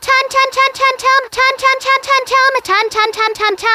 tan tan tan tan tan tan tan tan tan tan tan tan tan tan tan